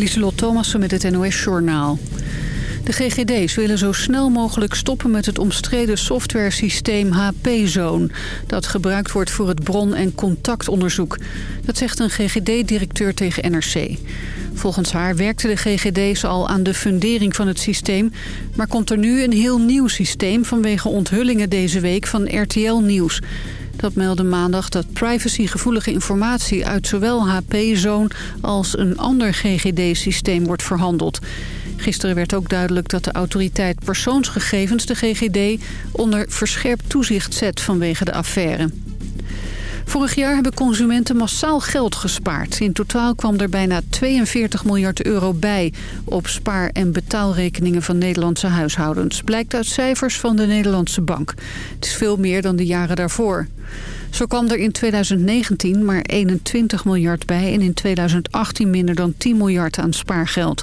Lieselot Thomassen met het NOS-journaal. De GGD's willen zo snel mogelijk stoppen met het omstreden softwaresysteem HP-Zone... dat gebruikt wordt voor het bron- en contactonderzoek. Dat zegt een GGD-directeur tegen NRC. Volgens haar werkten de GGD's al aan de fundering van het systeem... maar komt er nu een heel nieuw systeem vanwege onthullingen deze week van RTL Nieuws... Dat meldde maandag dat privacygevoelige informatie uit zowel HP-Zone als een ander GGD-systeem wordt verhandeld. Gisteren werd ook duidelijk dat de autoriteit persoonsgegevens, de GGD, onder verscherpt toezicht zet vanwege de affaire. Vorig jaar hebben consumenten massaal geld gespaard. In totaal kwam er bijna 42 miljard euro bij op spaar- en betaalrekeningen van Nederlandse huishoudens. Blijkt uit cijfers van de Nederlandse Bank. Het is veel meer dan de jaren daarvoor. Zo kwam er in 2019 maar 21 miljard bij en in 2018 minder dan 10 miljard aan spaargeld.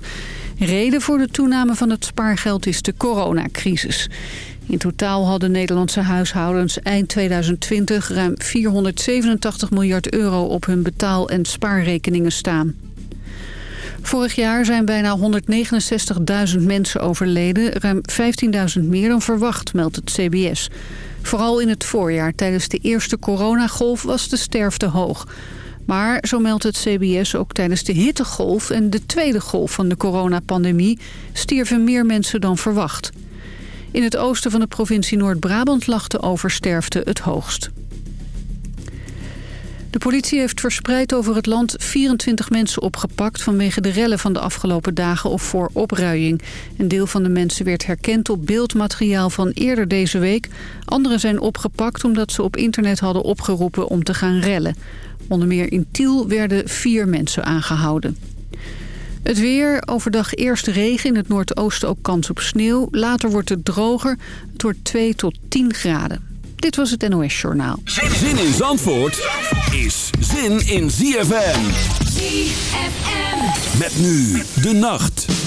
Reden voor de toename van het spaargeld is de coronacrisis. In totaal hadden Nederlandse huishoudens eind 2020 ruim 487 miljard euro op hun betaal- en spaarrekeningen staan. Vorig jaar zijn bijna 169.000 mensen overleden, ruim 15.000 meer dan verwacht, meldt het CBS. Vooral in het voorjaar tijdens de eerste coronagolf was de sterfte hoog. Maar, zo meldt het CBS, ook tijdens de hittegolf en de tweede golf van de coronapandemie stierven meer mensen dan verwacht. In het oosten van de provincie Noord-Brabant lag de oversterfte het hoogst. De politie heeft verspreid over het land 24 mensen opgepakt... vanwege de rellen van de afgelopen dagen of voor opruiing. Een deel van de mensen werd herkend op beeldmateriaal van eerder deze week. Anderen zijn opgepakt omdat ze op internet hadden opgeroepen om te gaan rellen. Onder meer in Tiel werden vier mensen aangehouden. Het weer, overdag eerst regen, in het noordoosten ook kans op sneeuw. Later wordt het droger, het wordt 2 tot 10 graden. Dit was het NOS Journaal. Zin in Zandvoort is zin in ZFM. ZFM. Met nu de nacht.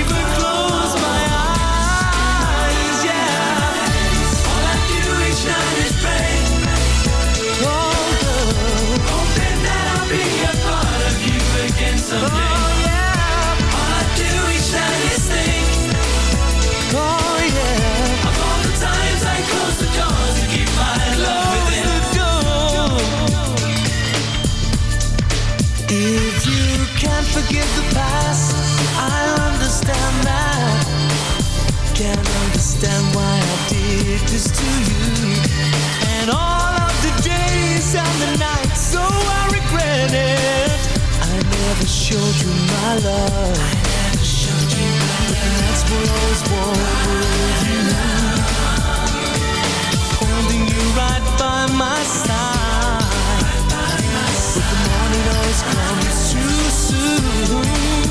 someday. Oh, yeah. All I do each night is think. Oh, yeah. Of all the times I close the doors to keep my close love within. The door. If you can't forgive the past, I understand that. Can't understand why I did this to you. And all of the days and the nights, so I regret it showed you my love. I never showed you my love. And that's what I always wanted with you. Holding you right by my side. But the morning always comes too soon.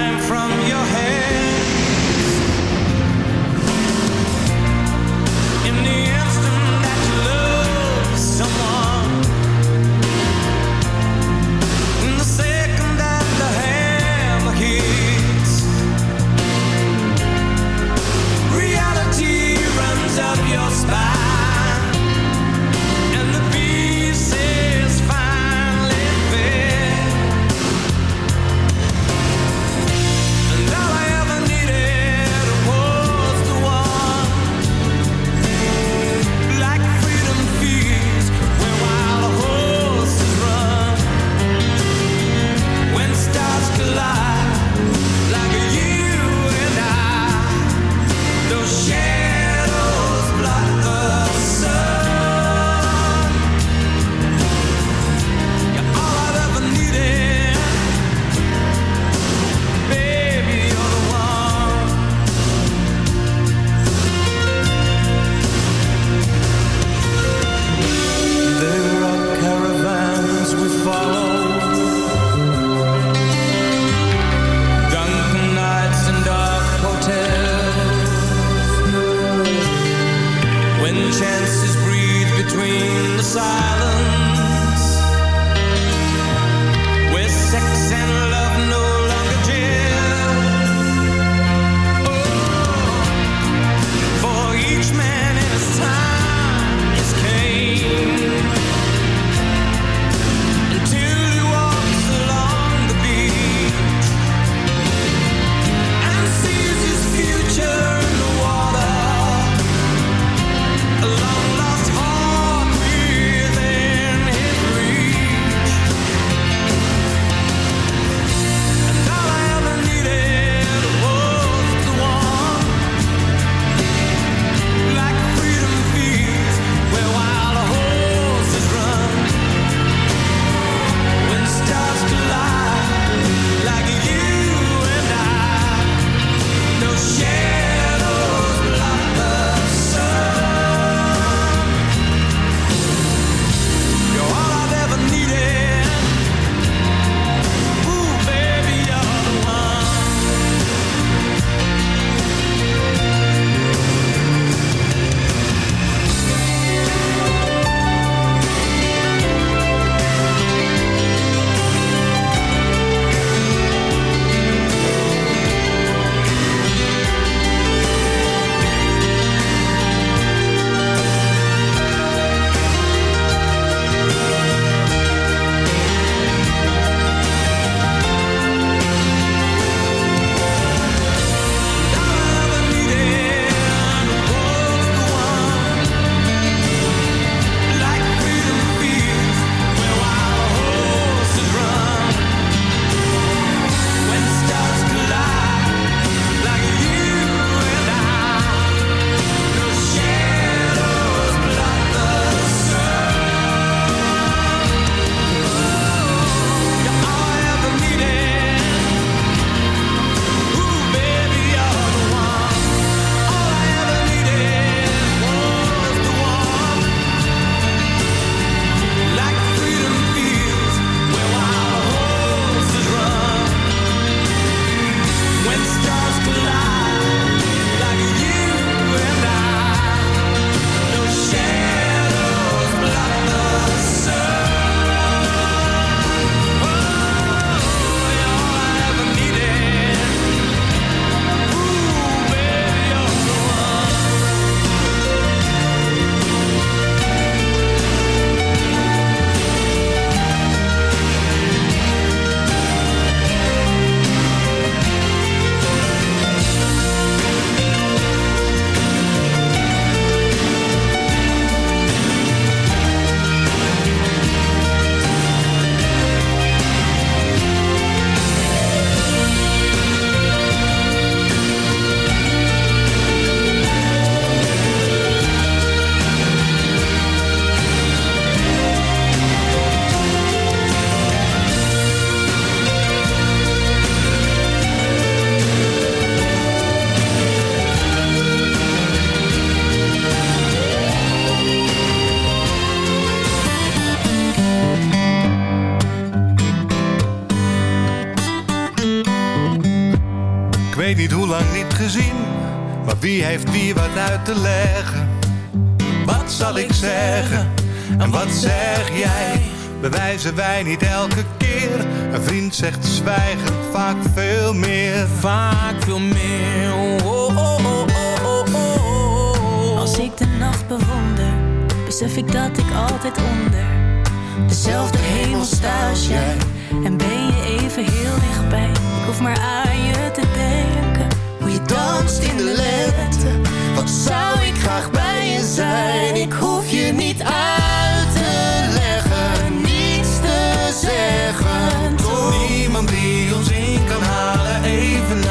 zeggen en wat zeg jij? Bewijzen wij niet elke keer? Een vriend zegt zwijgen vaak veel meer. Vaak veel meer. Oh, oh, oh, oh, oh, oh. Als ik de nacht bewonder, besef ik dat ik altijd onder dezelfde hemel sta als jij. En ben je even heel dichtbij. Ik hoef maar aan je te denken. Hoe je danst in de lente. Wat zou ik graag bij Ik hoef je niet uit te leggen, niets te zeggen. Toch? Niemand die ons in kan halen, even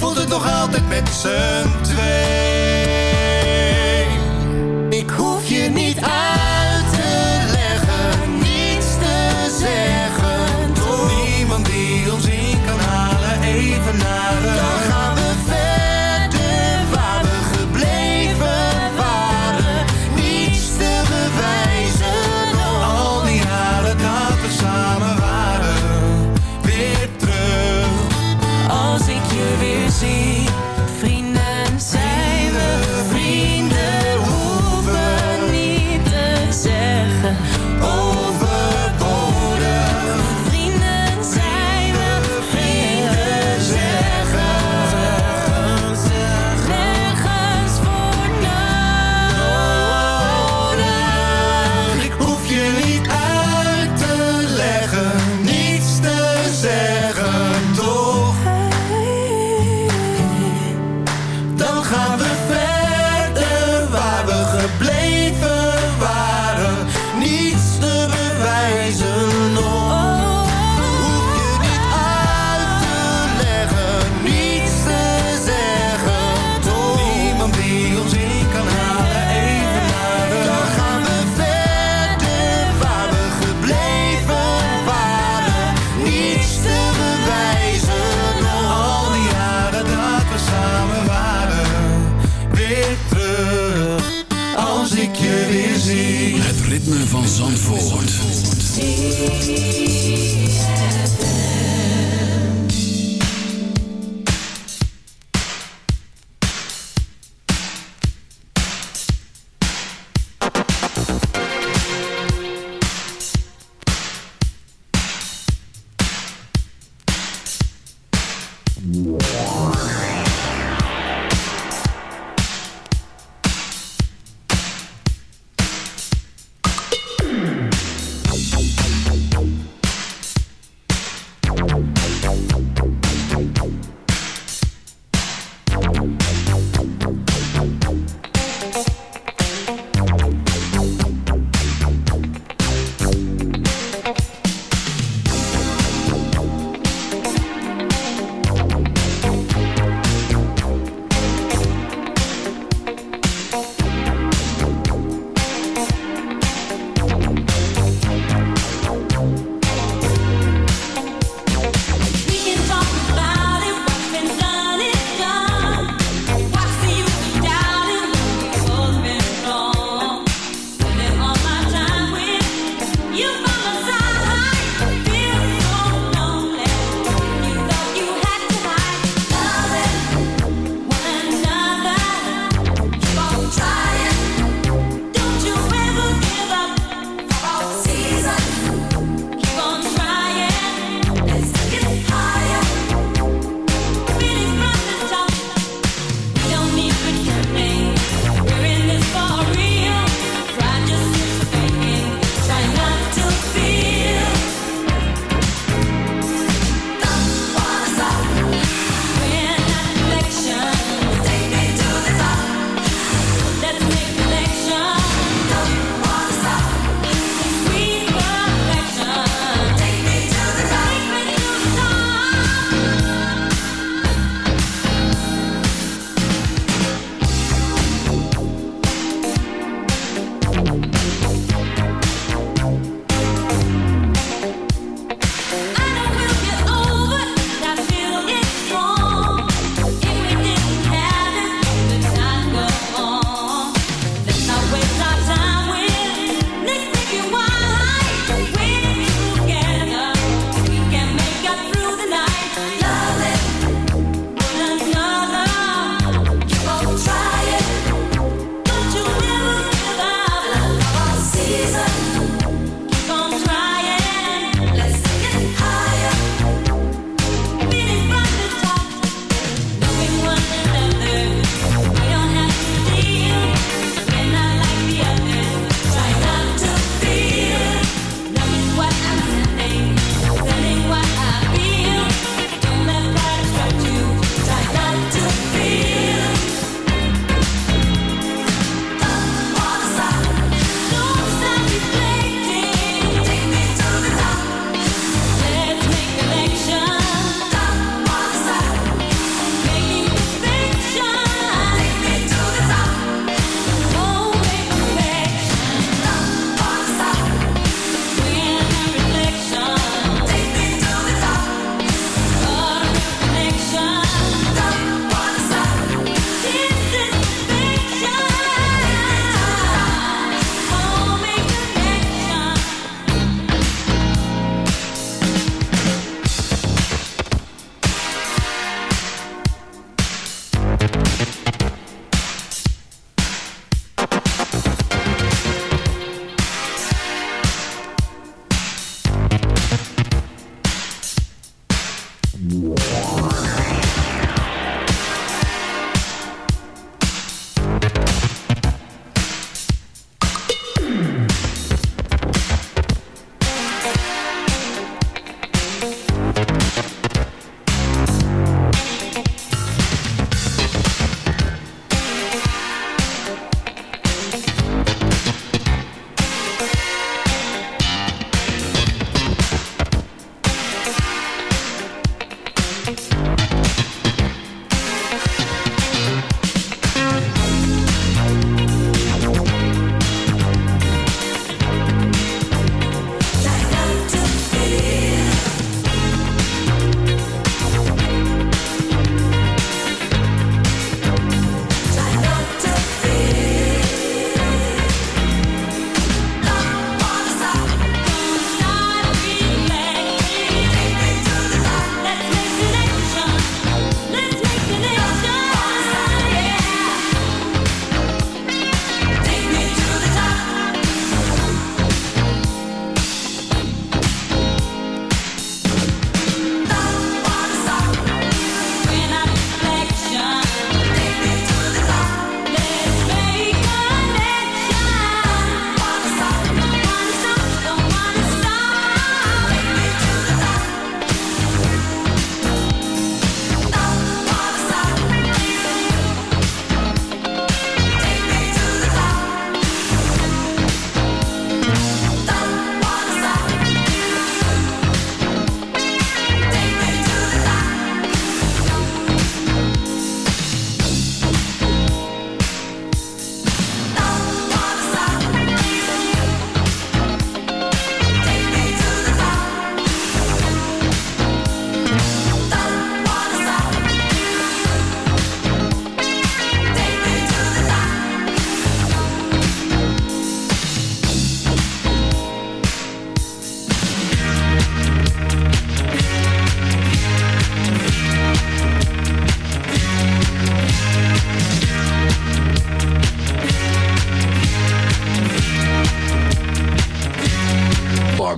Voelt het nog altijd met z'n twee. Ik hoef je niet uit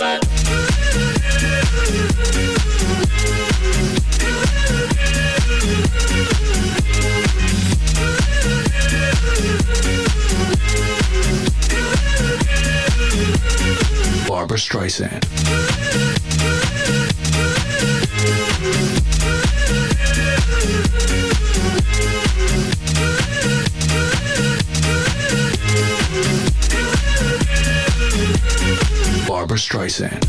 sunset. Barbara Streisand. Barbara Streisand.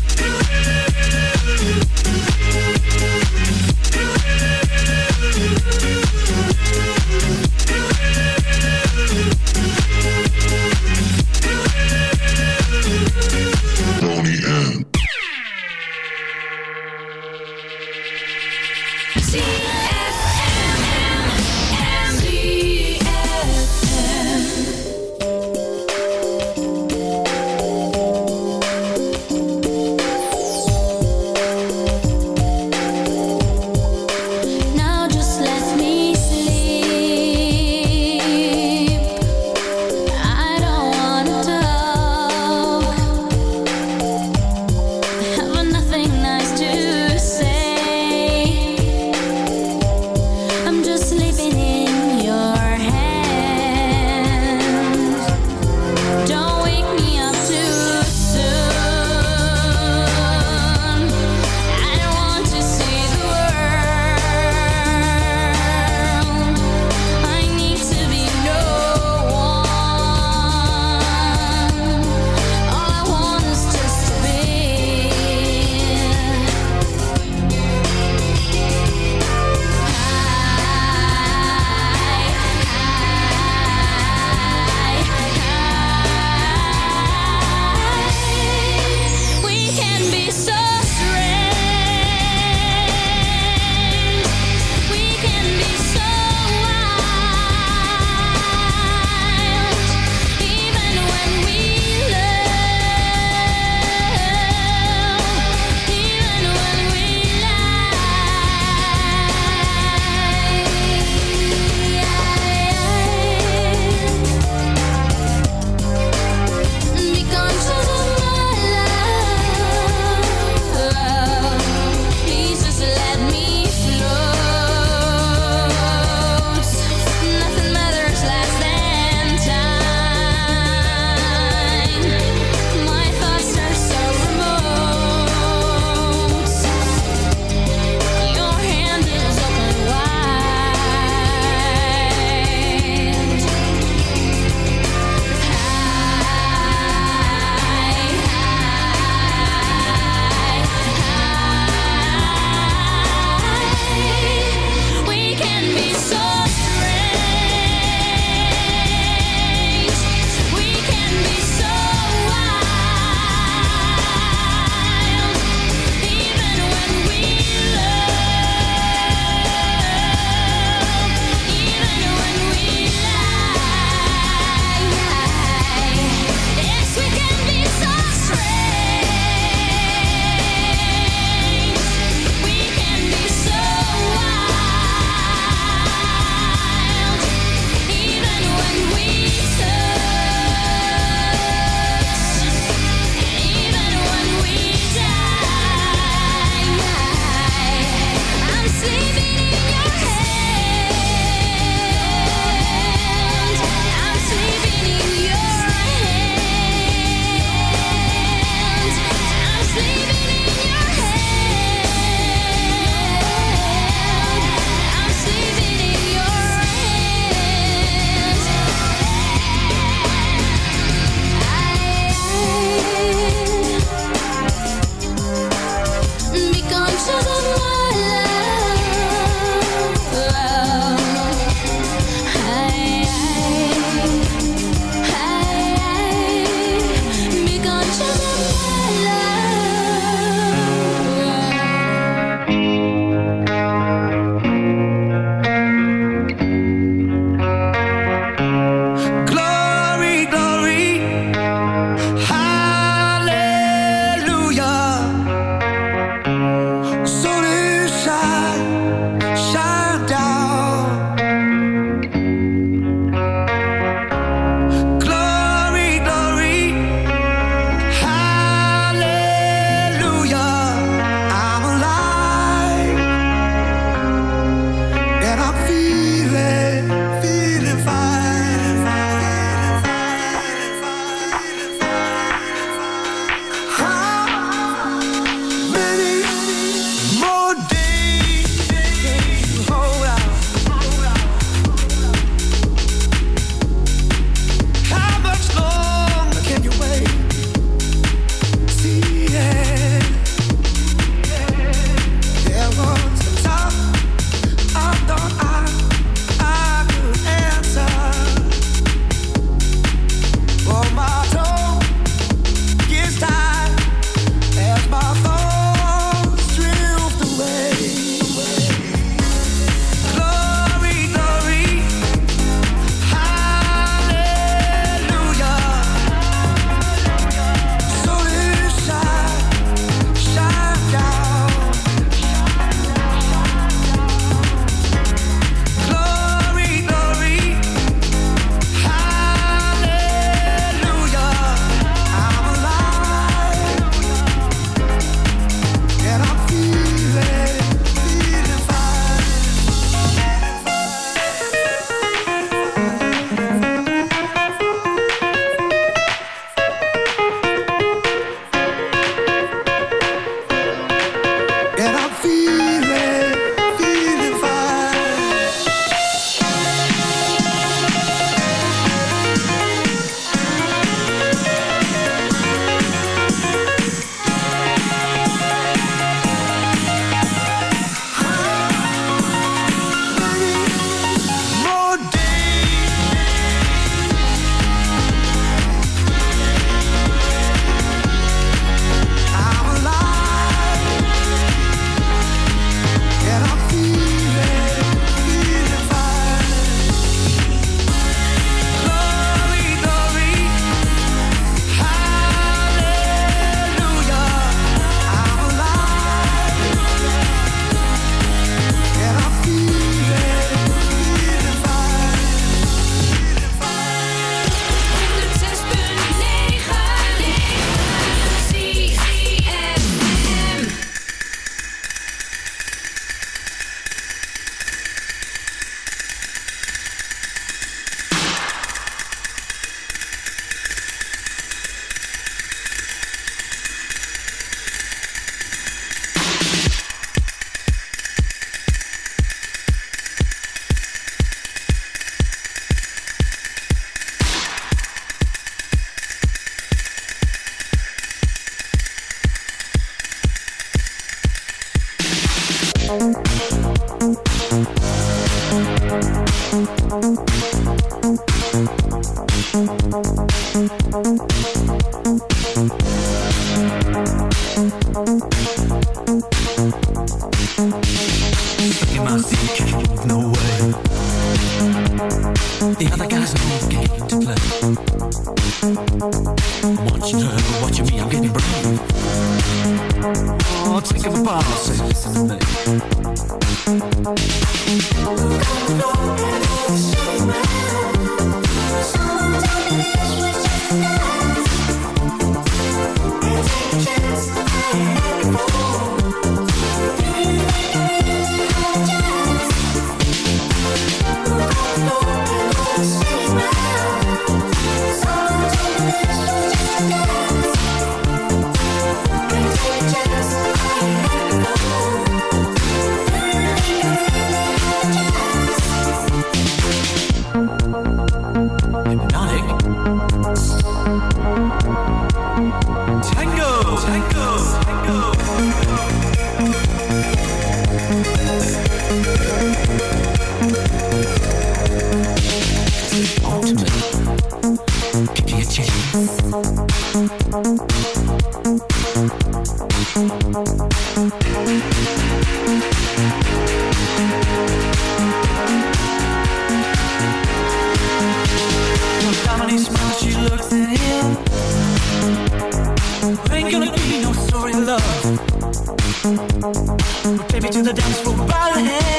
Take me to the dance floor by the hand.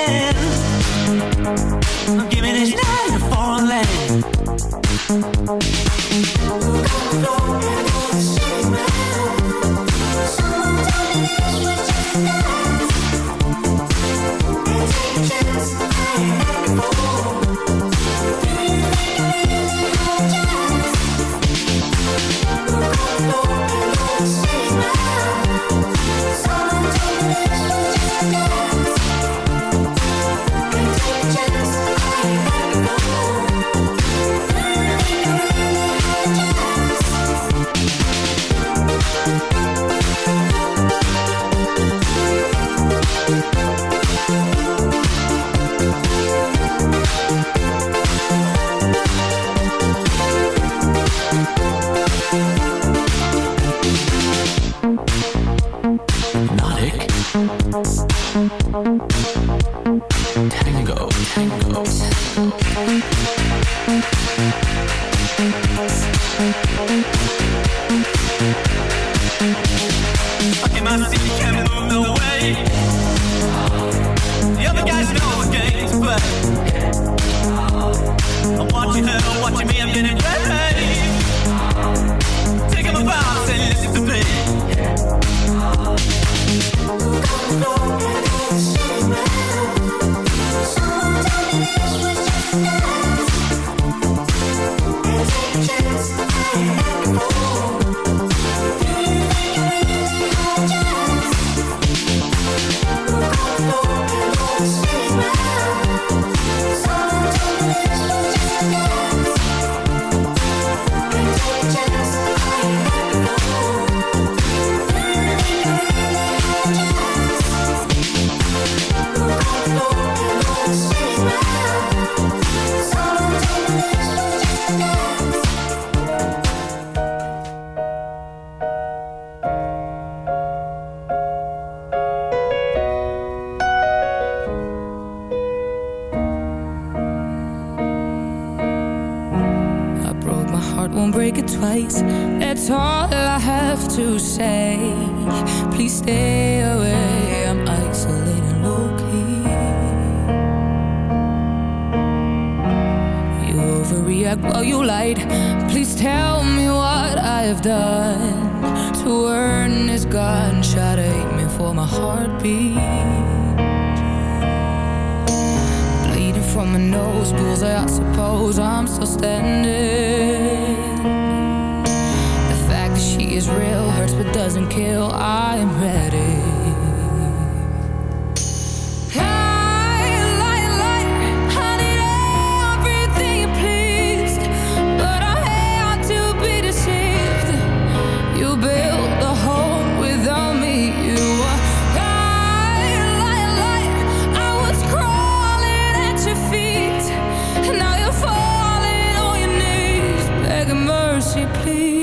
beg mercy, please.